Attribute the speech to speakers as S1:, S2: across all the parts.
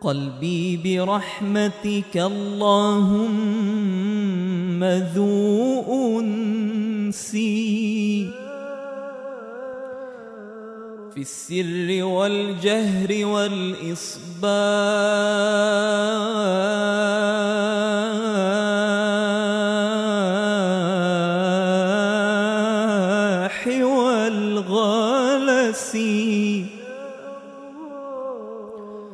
S1: قلبي برحمتك.
S2: اللهم ذو أنسي. في السر والجهر والإصباح والغلس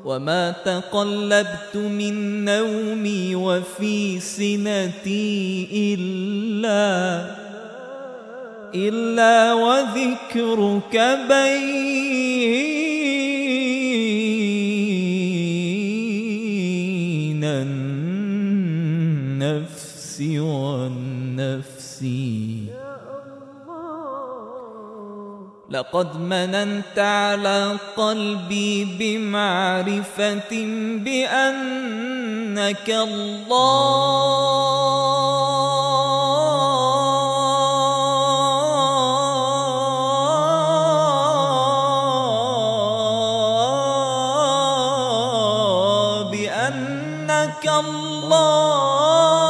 S2: وما تقلبت من نومي وفي سنتي إلا إلا وذكرك بين النفس والنفس لقد مننت على قلبي بمعرفة بأنك الله بأنك الله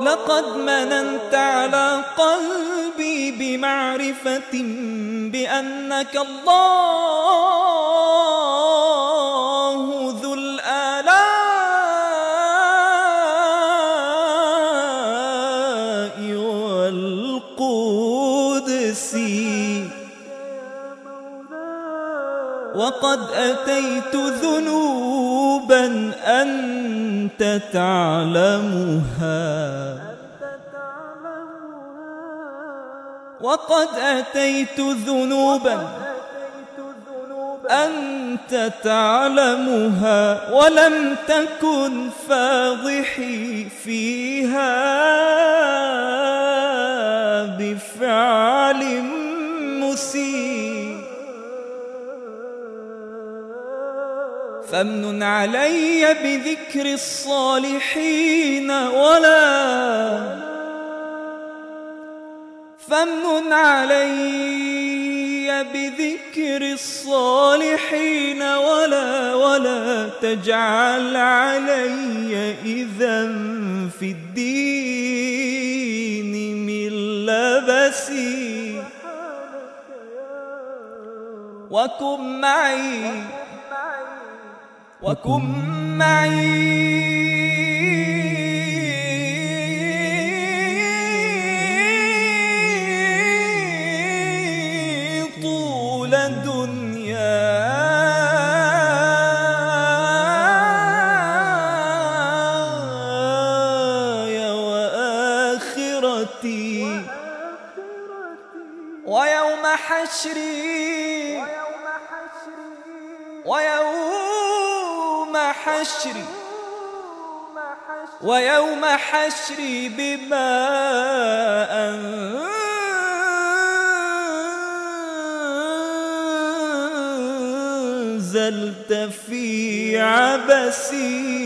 S2: لقد مننت على قلبي بمعرفة بأنك الله ذو الآلاء والقدس. وقد أتيت ذنوبا أنت تعلمها. وقد أتيت ذنوبا أنت تعلمها ولم تكن فاضحي فيها بفعل مسيء. فامنن علي بذكر الصالحين ولا فامنن علي بذكر الصالحين ولا ولا تجعل علي إذا في الدين من لبسي. وكن معي. وكن معي طول دنياي وآخرتي. ويوم حشري. ويوم حشري ويوم حشري بما أنزلت في عبسي.